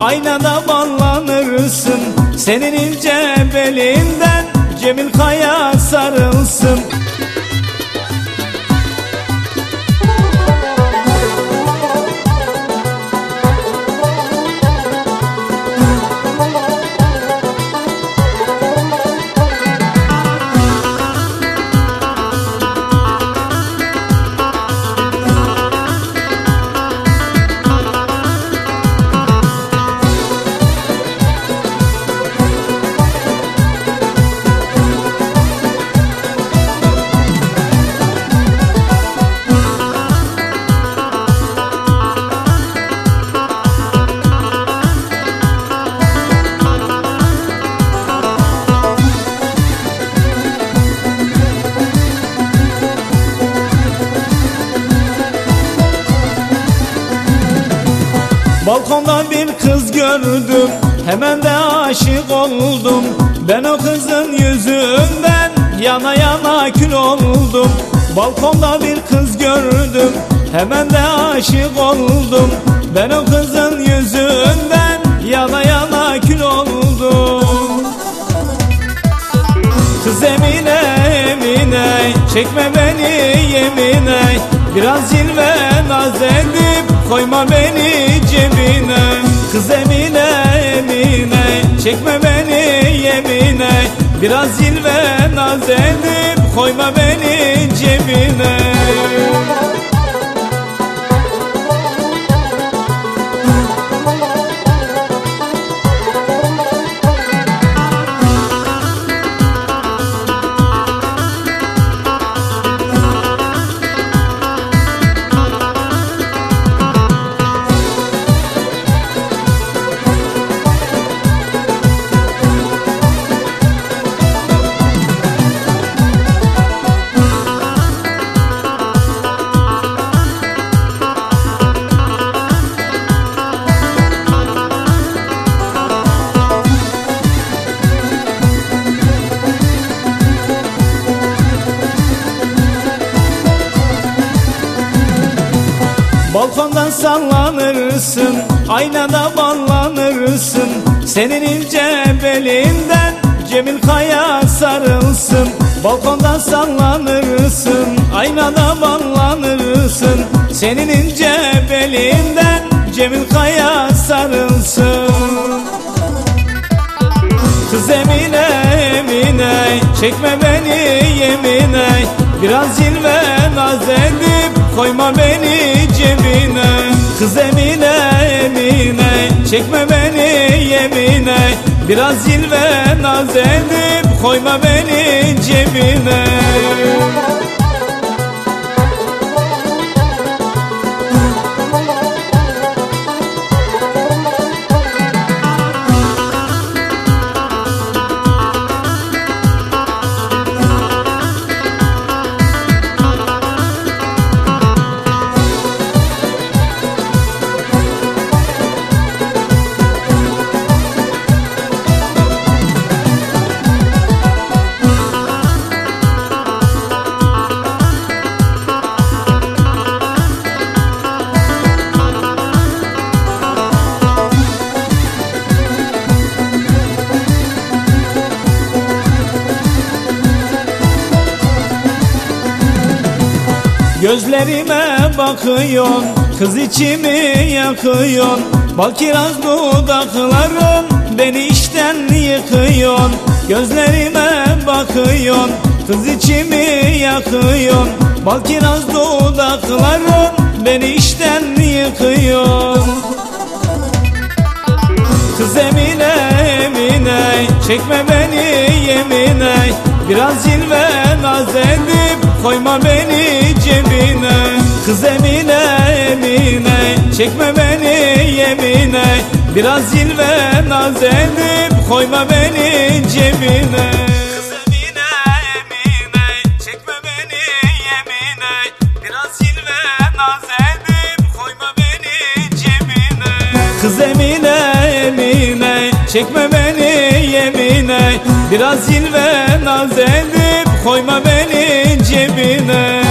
Aynada ballanırsın Senin ince belinden. Cemil Kaya Balkonda bir kız gördüm Hemen de aşık oldum. Ben o kızın yüzünden Yana yana kül oldum. Balkonda bir kız gördüm Hemen de aşık oldum. Ben o kızın yüzünden Yana yana kül oldum. Kız Emine Emine Çekme beni yemine. Biraz cilve naz edip Koyma beni Kız Emine Emine Çekme beni yemine. Biraz zilve naz edip Koyma beni cebine Balkondan sallanırsın Aynada ballanırsın. Senin ince belinden Cemil Kaya sarılsın. Balkondan sallanırsın Aynada ballanırsın. Senin ince belinden Cemil Kaya sarılsın. Kız Emine Emine Çekme beni yemine. Biraz zilve naz edip Koyma beni Çekme beni yemine Biraz zilve naz edip Koyma beni cebine Gözlerime bakıyorsun Kız içimi yakıyorsun. Bal kiraz dudakların Beni işten yıkıyorsun. Gözlerime bakıyorsun Kız içimi yakıyorsun. Bal kiraz dudakların Beni işten yıkıyorsun. Kız Emine Emine Çekme beni yemine. Biraz zilve naz edip Koyma beni cebine Kız Emine Emine Çekme beni yemine. Biraz zilve naz edip Koyma beni cebine. Kız Emine Emine Çekme beni yemine. Biraz zilve naz edip Koyma beni cebine. Kız Emine Çekme beni yemine. Biraz zilve naz edip Koyma beni cebine